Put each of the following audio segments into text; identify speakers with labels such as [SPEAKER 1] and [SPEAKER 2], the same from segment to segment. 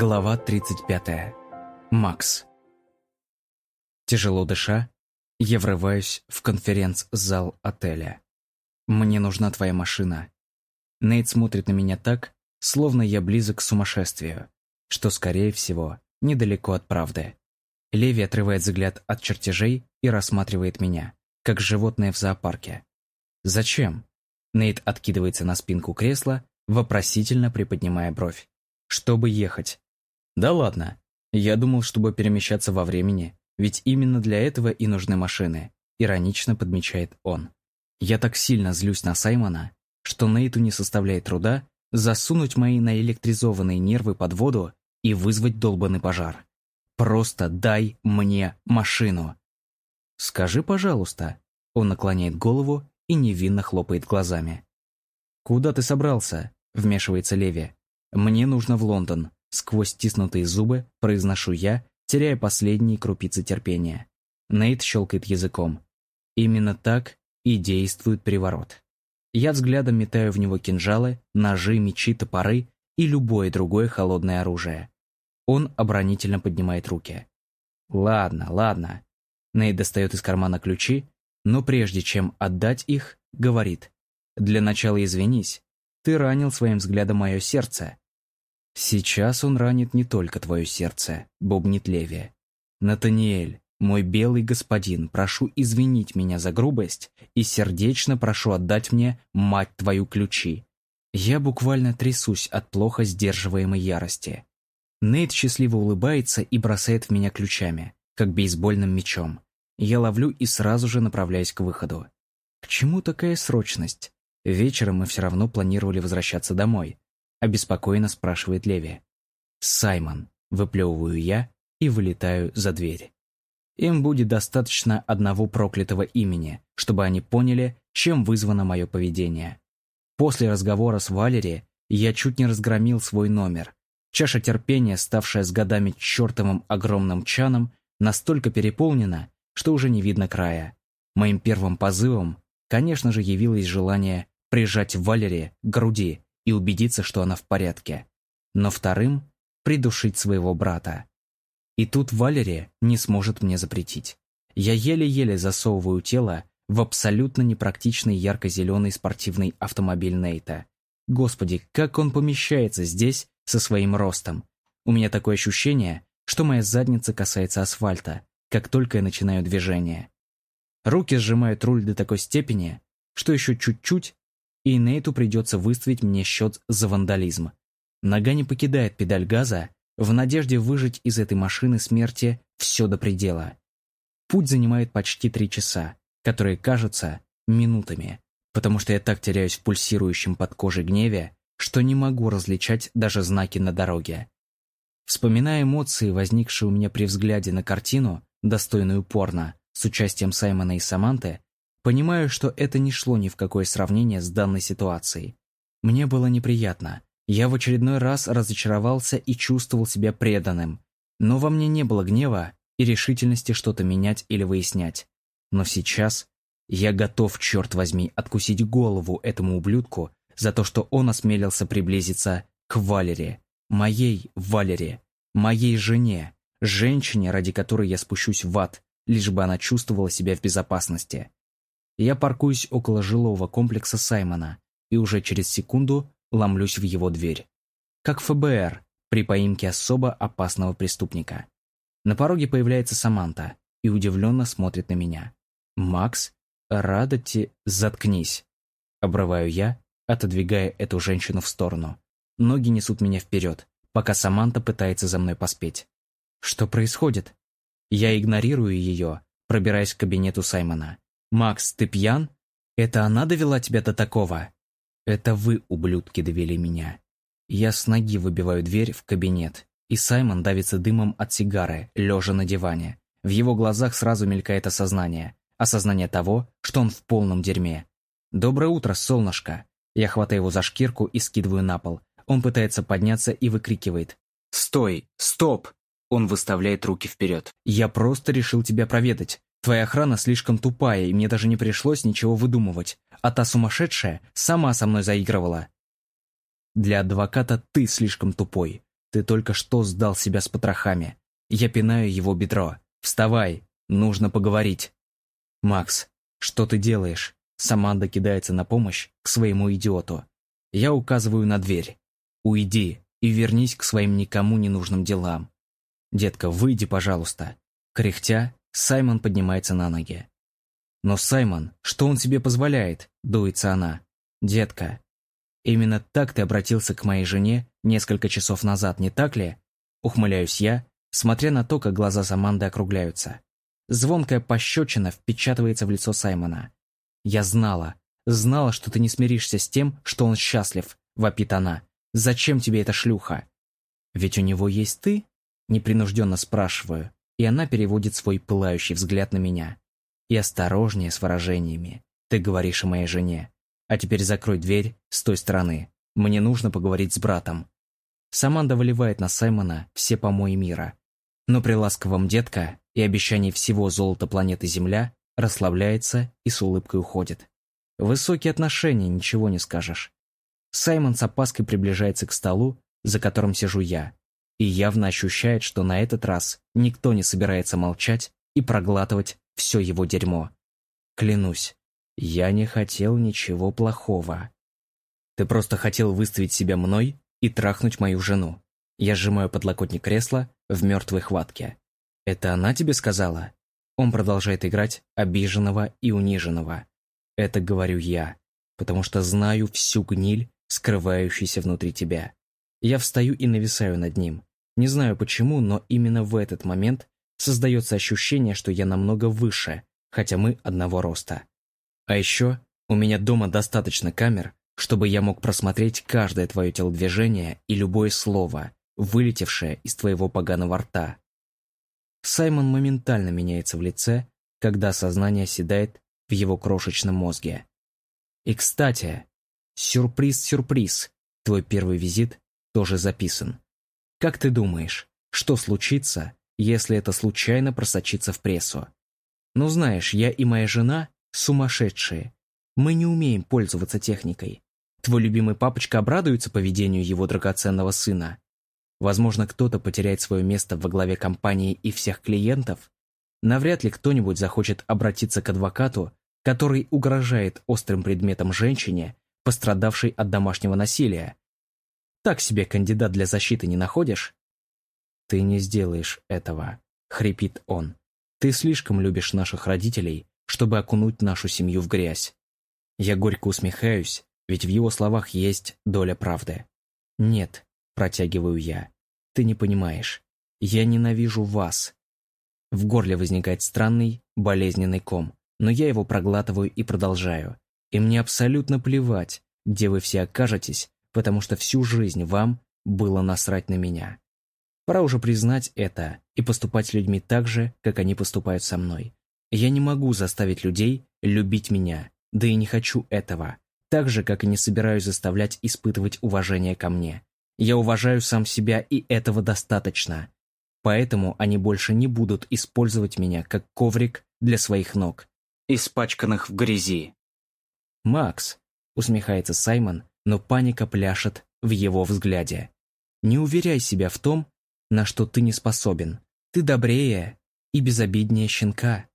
[SPEAKER 1] Глава 35. Макс. Тяжело дыша, я врываюсь в конференц-зал отеля. Мне нужна твоя машина. Нейт смотрит на меня так, словно я близок к сумасшествию, что, скорее всего, недалеко от правды. Леви отрывает взгляд от чертежей и рассматривает меня, как животное в зоопарке. «Зачем?» Нейт откидывается на спинку кресла, вопросительно приподнимая бровь. «Чтобы ехать». «Да ладно. Я думал, чтобы перемещаться во времени, ведь именно для этого и нужны машины», иронично подмечает он. Я так сильно злюсь на Саймона, что Нейту не составляет труда засунуть мои наэлектризованные нервы под воду и вызвать долбанный пожар. Просто дай мне машину. Скажи, пожалуйста. Он наклоняет голову и невинно хлопает глазами. Куда ты собрался? Вмешивается Леви. Мне нужно в Лондон. Сквозь стиснутые зубы произношу я, теряя последние крупицы терпения. Нейт щелкает языком. Именно так и действует приворот. Я взглядом метаю в него кинжалы, ножи, мечи, топоры и любое другое холодное оружие. Он оборонительно поднимает руки. «Ладно, ладно». Нейт достает из кармана ключи, но прежде чем отдать их, говорит. «Для начала извинись. Ты ранил своим взглядом мое сердце». «Сейчас он ранит не только твое сердце», — бубнит Леви. «Натаниэль, мой белый господин, прошу извинить меня за грубость и сердечно прошу отдать мне, мать твою, ключи. Я буквально трясусь от плохо сдерживаемой ярости. Нейт счастливо улыбается и бросает в меня ключами, как бейсбольным мечом. Я ловлю и сразу же направляюсь к выходу. К чему такая срочность? Вечером мы все равно планировали возвращаться домой. Обеспокоенно спрашивает Леви. «Саймон», выплевываю я и вылетаю за дверь. Им будет достаточно одного проклятого имени, чтобы они поняли, чем вызвано мое поведение. После разговора с Валери я чуть не разгромил свой номер. Чаша терпения, ставшая с годами чертовым огромным чаном, настолько переполнена, что уже не видно края. Моим первым позывом, конечно же, явилось желание прижать Валери к груди и убедиться, что она в порядке. Но вторым — придушить своего брата. И тут Валерия не сможет мне запретить. Я еле-еле засовываю тело в абсолютно непрактичный ярко-зеленый спортивный автомобиль Нейта. Господи, как он помещается здесь со своим ростом. У меня такое ощущение, что моя задница касается асфальта, как только я начинаю движение. Руки сжимают руль до такой степени, что еще чуть-чуть, и Нейту придется выставить мне счет за вандализм. Нога не покидает педаль газа, в надежде выжить из этой машины смерти все до предела. Путь занимает почти три часа, которые кажутся минутами, потому что я так теряюсь в пульсирующем под кожей гневе, что не могу различать даже знаки на дороге. Вспоминая эмоции, возникшие у меня при взгляде на картину, достойную порно, с участием Саймона и Саманты, понимаю, что это не шло ни в какое сравнение с данной ситуацией. Мне было неприятно, я в очередной раз разочаровался и чувствовал себя преданным. Но во мне не было гнева и решительности что-то менять или выяснять. Но сейчас я готов, черт возьми, откусить голову этому ублюдку за то, что он осмелился приблизиться к Валере, моей Валере, моей жене, женщине, ради которой я спущусь в ад, лишь бы она чувствовала себя в безопасности. Я паркуюсь около жилого комплекса Саймона, и уже через секунду ломлюсь в его дверь. Как ФБР при поимке особо опасного преступника. На пороге появляется Саманта и удивленно смотрит на меня. «Макс, рада. Заткнись!» Обрываю я, отодвигая эту женщину в сторону. Ноги несут меня вперед, пока Саманта пытается за мной поспеть. Что происходит? Я игнорирую ее, пробираясь к кабинету Саймона. «Макс, ты пьян? Это она довела тебя до такого?» Это вы, ублюдки, довели меня. Я с ноги выбиваю дверь в кабинет, и Саймон давится дымом от сигары, лежа на диване. В его глазах сразу мелькает осознание. Осознание того, что он в полном дерьме. «Доброе утро, солнышко!» Я хватаю его за шкирку и скидываю на пол. Он пытается подняться и выкрикивает. «Стой! Стоп!» Он выставляет руки вперед. «Я просто решил тебя проведать. Твоя охрана слишком тупая, и мне даже не пришлось ничего выдумывать а та сумасшедшая сама со мной заигрывала. Для адвоката ты слишком тупой. Ты только что сдал себя с потрохами. Я пинаю его бедро. Вставай, нужно поговорить. Макс, что ты делаешь? Саманда кидается на помощь к своему идиоту. Я указываю на дверь. Уйди и вернись к своим никому не нужным делам. Детка, выйди, пожалуйста. Кряхтя, Саймон поднимается на ноги. Но Саймон, что он себе позволяет? Дуется она. Детка, именно так ты обратился к моей жене несколько часов назад, не так ли? Ухмыляюсь я, смотря на то, как глаза Саманды округляются. Звонкая пощечина впечатывается в лицо Саймона. «Я знала, знала, что ты не смиришься с тем, что он счастлив», — вопит она. «Зачем тебе эта шлюха?» «Ведь у него есть ты?» — непринужденно спрашиваю, и она переводит свой пылающий взгляд на меня. «И осторожнее с выражениями. Ты говоришь о моей жене. А теперь закрой дверь с той стороны. Мне нужно поговорить с братом». Саманда выливает на Саймона все помои мира. Но при ласковом детка и обещании всего золота планеты Земля расслабляется и с улыбкой уходит. Высокие отношения, ничего не скажешь. Саймон с опаской приближается к столу, за которым сижу я, и явно ощущает, что на этот раз никто не собирается молчать и проглатывать все его дерьмо. Клянусь, я не хотел ничего плохого. Ты просто хотел выставить себя мной и трахнуть мою жену. Я сжимаю подлокотник кресла в мертвой хватке. Это она тебе сказала? Он продолжает играть обиженного и униженного. Это говорю я, потому что знаю всю гниль, скрывающуюся внутри тебя. Я встаю и нависаю над ним. Не знаю почему, но именно в этот момент создается ощущение, что я намного выше, хотя мы одного роста. А еще у меня дома достаточно камер, чтобы я мог просмотреть каждое твое телодвижение и любое слово, вылетевшее из твоего поганого рта. Саймон моментально меняется в лице, когда сознание седает в его крошечном мозге. И, кстати, сюрприз-сюрприз, твой первый визит тоже записан. Как ты думаешь, что случится, если это случайно просочится в прессу? Ну знаешь, я и моя жена Сумасшедшие. Мы не умеем пользоваться техникой. Твой любимый папочка обрадуется поведению его драгоценного сына. Возможно, кто-то потеряет свое место во главе компании и всех клиентов. Навряд ли кто-нибудь захочет обратиться к адвокату, который угрожает острым предметом женщине, пострадавшей от домашнего насилия. Так себе кандидат для защиты не находишь? Ты не сделаешь этого, хрипит он. Ты слишком любишь наших родителей, чтобы окунуть нашу семью в грязь. Я горько усмехаюсь, ведь в его словах есть доля правды. «Нет», — протягиваю я, — «ты не понимаешь. Я ненавижу вас». В горле возникает странный, болезненный ком, но я его проглатываю и продолжаю. И мне абсолютно плевать, где вы все окажетесь, потому что всю жизнь вам было насрать на меня. Пора уже признать это и поступать с людьми так же, как они поступают со мной. Я не могу заставить людей любить меня, да и не хочу этого. Так же, как и не собираюсь заставлять испытывать уважение ко мне. Я уважаю сам себя, и этого достаточно. Поэтому они больше не будут использовать меня как коврик для своих ног, испачканных в грязи. «Макс», — усмехается Саймон, но паника пляшет в его взгляде. «Не уверяй себя в том, на что ты не способен. Ты добрее и безобиднее щенка.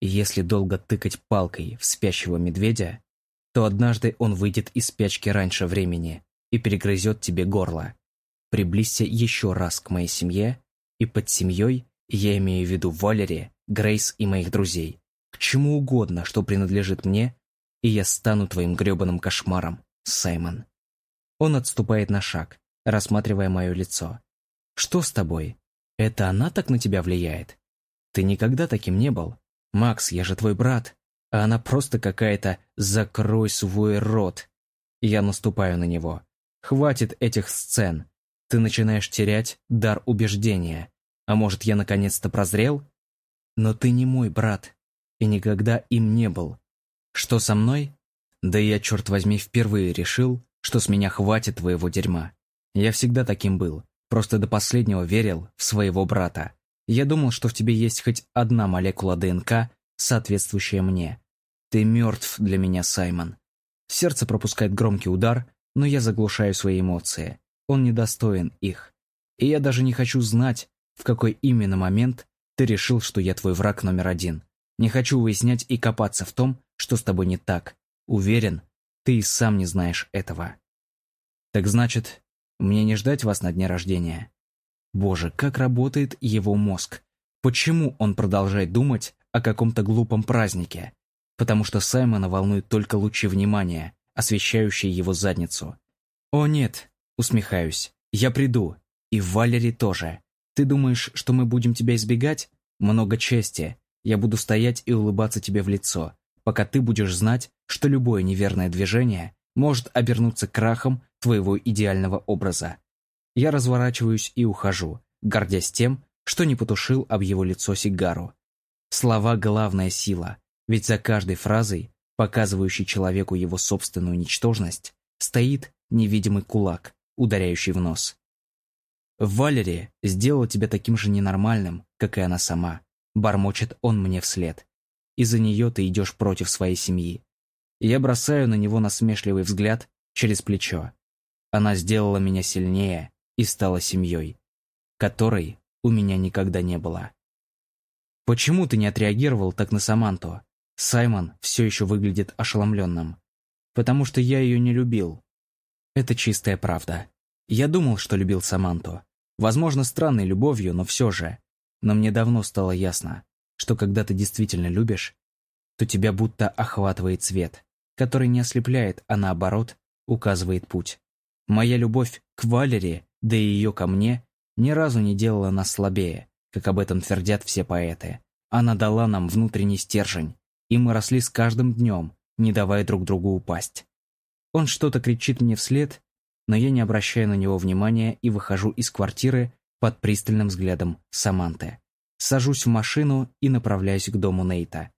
[SPEAKER 1] Если долго тыкать палкой в спящего медведя, то однажды он выйдет из спячки раньше времени и перегрызет тебе горло. Приблизься еще раз к моей семье, и под семьей я имею в виду Валери, Грейс и моих друзей. К чему угодно, что принадлежит мне, и я стану твоим гребаным кошмаром, Саймон. Он отступает на шаг, рассматривая мое лицо. Что с тобой? Это она так на тебя влияет? Ты никогда таким не был. «Макс, я же твой брат!» А она просто какая-то «закрой свой рот!» Я наступаю на него. «Хватит этих сцен!» Ты начинаешь терять дар убеждения. А может, я наконец-то прозрел? Но ты не мой брат. И никогда им не был. Что со мной? Да я, черт возьми, впервые решил, что с меня хватит твоего дерьма. Я всегда таким был. Просто до последнего верил в своего брата. Я думал, что в тебе есть хоть одна молекула ДНК, соответствующая мне. Ты мертв для меня, Саймон. Сердце пропускает громкий удар, но я заглушаю свои эмоции. Он недостоин их. И я даже не хочу знать, в какой именно момент ты решил, что я твой враг номер один. Не хочу выяснять и копаться в том, что с тобой не так. Уверен, ты и сам не знаешь этого. Так значит, мне не ждать вас на дне рождения? Боже, как работает его мозг. Почему он продолжает думать о каком-то глупом празднике? Потому что Саймона волнуют только лучи внимания, освещающие его задницу. «О нет», — усмехаюсь, — «я приду. И Валери тоже. Ты думаешь, что мы будем тебя избегать? Много чести. Я буду стоять и улыбаться тебе в лицо, пока ты будешь знать, что любое неверное движение может обернуться крахом твоего идеального образа. Я разворачиваюсь и ухожу, гордясь тем, что не потушил об его лицо сигару. Слова — главная сила, ведь за каждой фразой, показывающей человеку его собственную ничтожность, стоит невидимый кулак, ударяющий в нос. Валери сделала тебя таким же ненормальным, как и она сама. Бормочет он мне вслед. Из-за нее ты идешь против своей семьи. Я бросаю на него насмешливый взгляд через плечо. Она сделала меня сильнее и стала семьей, которой у меня никогда не было. Почему ты не отреагировал так на Саманту? Саймон все еще выглядит ошеломленным. Потому что я ее не любил. Это чистая правда. Я думал, что любил Саманту. Возможно, странной любовью, но все же. Но мне давно стало ясно, что когда ты действительно любишь, то тебя будто охватывает свет, который не ослепляет, а наоборот, указывает путь. Моя любовь к Валере, да и ее ко мне, ни разу не делала нас слабее, как об этом твердят все поэты. Она дала нам внутренний стержень, и мы росли с каждым днем, не давая друг другу упасть. Он что-то кричит мне вслед, но я не обращаю на него внимания и выхожу из квартиры под пристальным взглядом Саманты. Сажусь в машину и направляюсь к дому Нейта.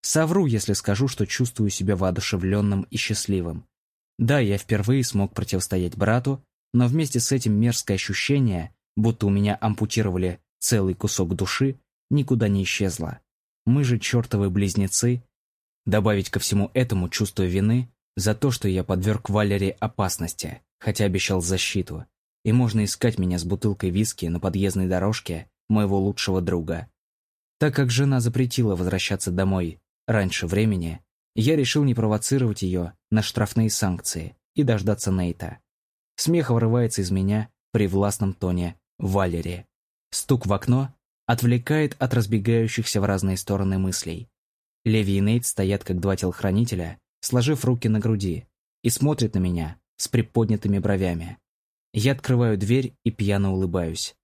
[SPEAKER 1] Совру, если скажу, что чувствую себя воодушевленным и счастливым. Да, я впервые смог противостоять брату, но вместе с этим мерзкое ощущение, будто у меня ампутировали целый кусок души, никуда не исчезло. Мы же чертовы близнецы. Добавить ко всему этому чувство вины за то, что я подверг Валере опасности хотя обещал защиту, и можно искать меня с бутылкой виски на подъездной дорожке моего лучшего друга. Так как жена запретила возвращаться домой раньше времени, я решил не провоцировать ее на штрафные санкции и дождаться Нейта. Смех вырывается из меня при властном тоне Валери. Стук в окно отвлекает от разбегающихся в разные стороны мыслей. Леви и Нейт стоят как два телохранителя, сложив руки на груди, и смотрят на меня, с приподнятыми бровями. Я открываю дверь и пьяно улыбаюсь.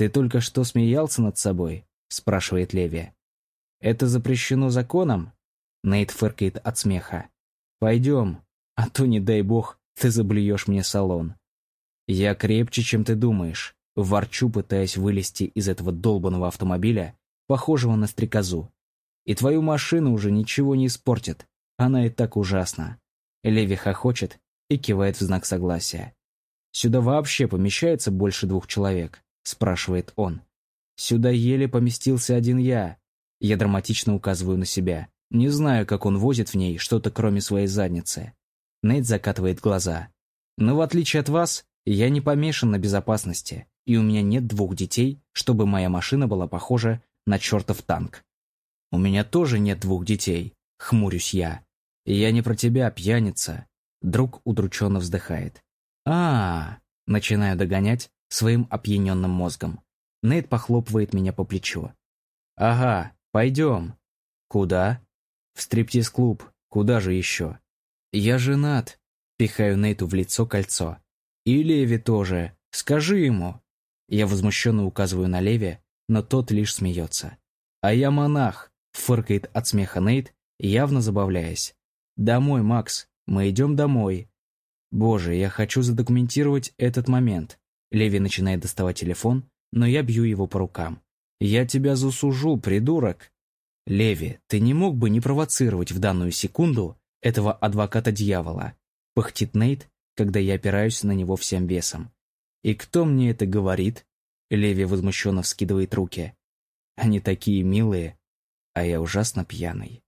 [SPEAKER 1] «Ты только что смеялся над собой?» – спрашивает Леви. «Это запрещено законом?» Нейт фыркает от смеха. «Пойдем, а то, не дай бог, ты заблюешь мне салон». «Я крепче, чем ты думаешь», – ворчу, пытаясь вылезти из этого долбанного автомобиля, похожего на стрекозу. «И твою машину уже ничего не испортит, она и так ужасна». Леви хохочет и кивает в знак согласия. «Сюда вообще помещается больше двух человек?» – спрашивает он. «Сюда еле поместился один я». Я драматично указываю на себя. Не знаю, как он возит в ней что-то кроме своей задницы. Нейт закатывает глаза. «Но в отличие от вас, я не помешан на безопасности, и у меня нет двух детей, чтобы моя машина была похожа на чертов танк». «У меня тоже нет двух детей», — хмурюсь я. «Я не про тебя, пьяница. Друг удрученно вздыхает. а, -а, -а Начинаю догонять своим опьяненным мозгом. Нейт похлопывает меня по плечу. «Ага, пойдем». «Куда?» «В стриптиз-клуб. Куда же еще?» «Я женат», — пихаю Нейту в лицо кольцо. «И Леви тоже. Скажи ему». Я возмущенно указываю на Леви, но тот лишь смеется. «А я монах», — фыркает от смеха Нейт, явно забавляясь. «Домой, Макс. Мы идем домой. Боже, я хочу задокументировать этот момент. Леви начинает доставать телефон, но я бью его по рукам. Я тебя засужу, придурок. Леви, ты не мог бы не провоцировать в данную секунду этого адвоката дьявола? Пыхтит Нейт, когда я опираюсь на него всем весом. И кто мне это говорит? Леви возмущенно вскидывает руки. Они такие милые, а я ужасно пьяный.